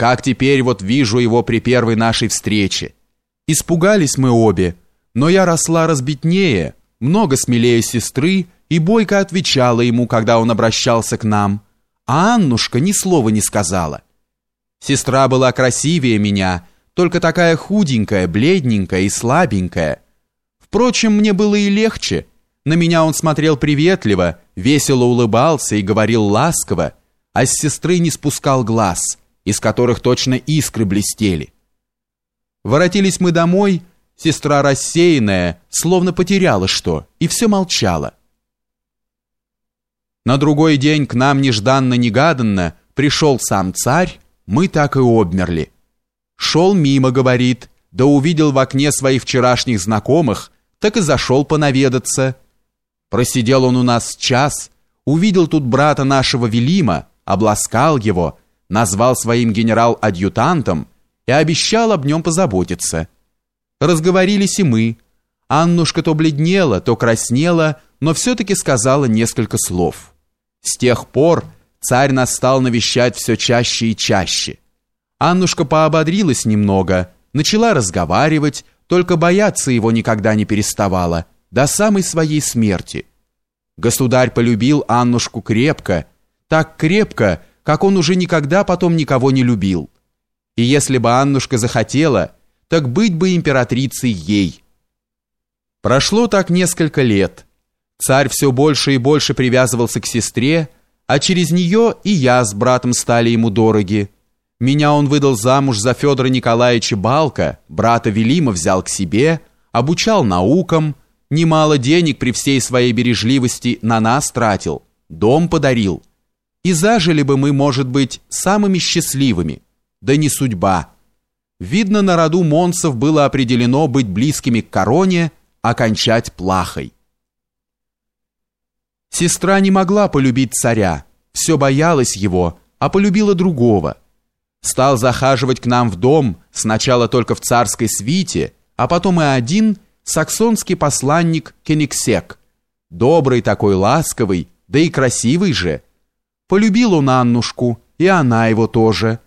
как теперь вот вижу его при первой нашей встрече. Испугались мы обе, но я росла разбитнее, много смелее сестры и бойко отвечала ему, когда он обращался к нам, а Аннушка ни слова не сказала. Сестра была красивее меня, только такая худенькая, бледненькая и слабенькая. Впрочем, мне было и легче. На меня он смотрел приветливо, весело улыбался и говорил ласково, а с сестры не спускал глаз, из которых точно искры блестели. Воротились мы домой, сестра рассеянная, словно потеряла что, и все молчала. На другой день к нам нежданно-негаданно пришел сам царь, мы так и обмерли. Шел мимо, говорит, да увидел в окне своих вчерашних знакомых, так и зашел понаведаться. Просидел он у нас час, увидел тут брата нашего Велима, обласкал его, назвал своим генерал-адъютантом и обещал об нем позаботиться. Разговорились и мы. Аннушка то бледнела, то краснела, но все-таки сказала несколько слов. С тех пор царь нас стал навещать все чаще и чаще. Аннушка поободрилась немного, начала разговаривать, только бояться его никогда не переставала, до самой своей смерти. Государь полюбил Аннушку крепко, так крепко, как он уже никогда потом никого не любил. И если бы Аннушка захотела, так быть бы императрицей ей. Прошло так несколько лет. Царь все больше и больше привязывался к сестре, а через нее и я с братом стали ему дороги. Меня он выдал замуж за Федора Николаевича Балка, брата Велима взял к себе, обучал наукам, немало денег при всей своей бережливости на нас тратил, дом подарил и зажили бы мы, может быть, самыми счастливыми. Да не судьба. Видно, на роду Монсов было определено быть близкими к короне, окончать плахой. Сестра не могла полюбить царя, все боялась его, а полюбила другого. Стал захаживать к нам в дом, сначала только в царской свите, а потом и один саксонский посланник Кенигсек. Добрый такой, ласковый, да и красивый же – Полюбил он Аннушку, и она его тоже.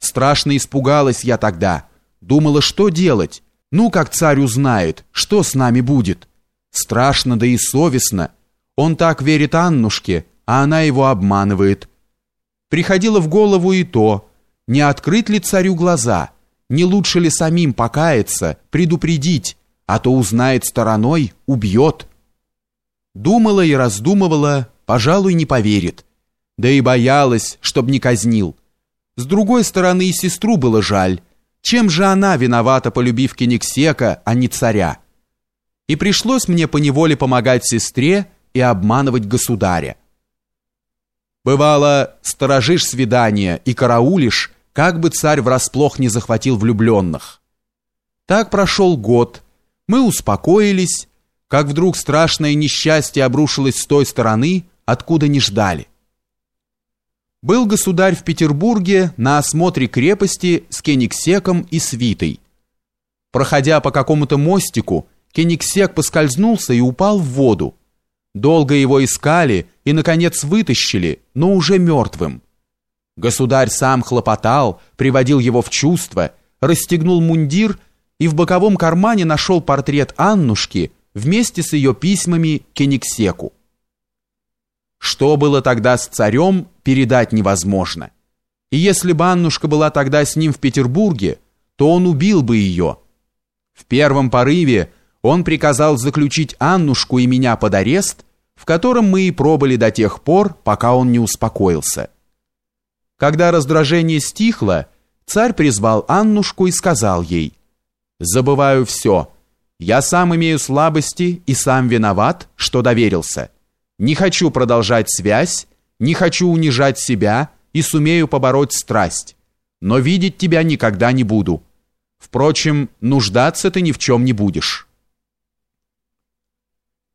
Страшно испугалась я тогда. Думала, что делать? Ну, как царь узнает, что с нами будет? Страшно, да и совестно. Он так верит Аннушке, а она его обманывает. Приходило в голову и то, не открыть ли царю глаза, не лучше ли самим покаяться, предупредить, а то узнает стороной, убьет. Думала и раздумывала, пожалуй, не поверит да и боялась, чтоб не казнил. С другой стороны, и сестру было жаль. Чем же она виновата, полюбив Кенигсека, а не царя? И пришлось мне поневоле помогать сестре и обманывать государя. Бывало, сторожишь свидание и караулишь, как бы царь врасплох не захватил влюбленных. Так прошел год, мы успокоились, как вдруг страшное несчастье обрушилось с той стороны, откуда не ждали. Был государь в Петербурге на осмотре крепости с Кенигсеком и свитой. Проходя по какому-то мостику, Кенигсек поскользнулся и упал в воду. Долго его искали и, наконец, вытащили, но уже мертвым. Государь сам хлопотал, приводил его в чувство, расстегнул мундир и в боковом кармане нашел портрет Аннушки вместе с ее письмами Кенигсеку. Что было тогда с царем, передать невозможно. И если бы Аннушка была тогда с ним в Петербурге, то он убил бы ее. В первом порыве он приказал заключить Аннушку и меня под арест, в котором мы и пробыли до тех пор, пока он не успокоился. Когда раздражение стихло, царь призвал Аннушку и сказал ей, «Забываю все. Я сам имею слабости и сам виноват, что доверился. Не хочу продолжать связь, не хочу унижать себя и сумею побороть страсть, но видеть тебя никогда не буду. Впрочем, нуждаться ты ни в чем не будешь».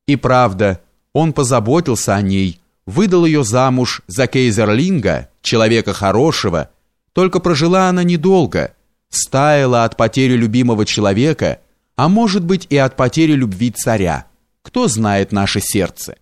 И правда, он позаботился о ней, выдал ее замуж за Кейзерлинга, человека хорошего, только прожила она недолго, стаяла от потери любимого человека, а может быть и от потери любви царя. Кто знает наше сердце?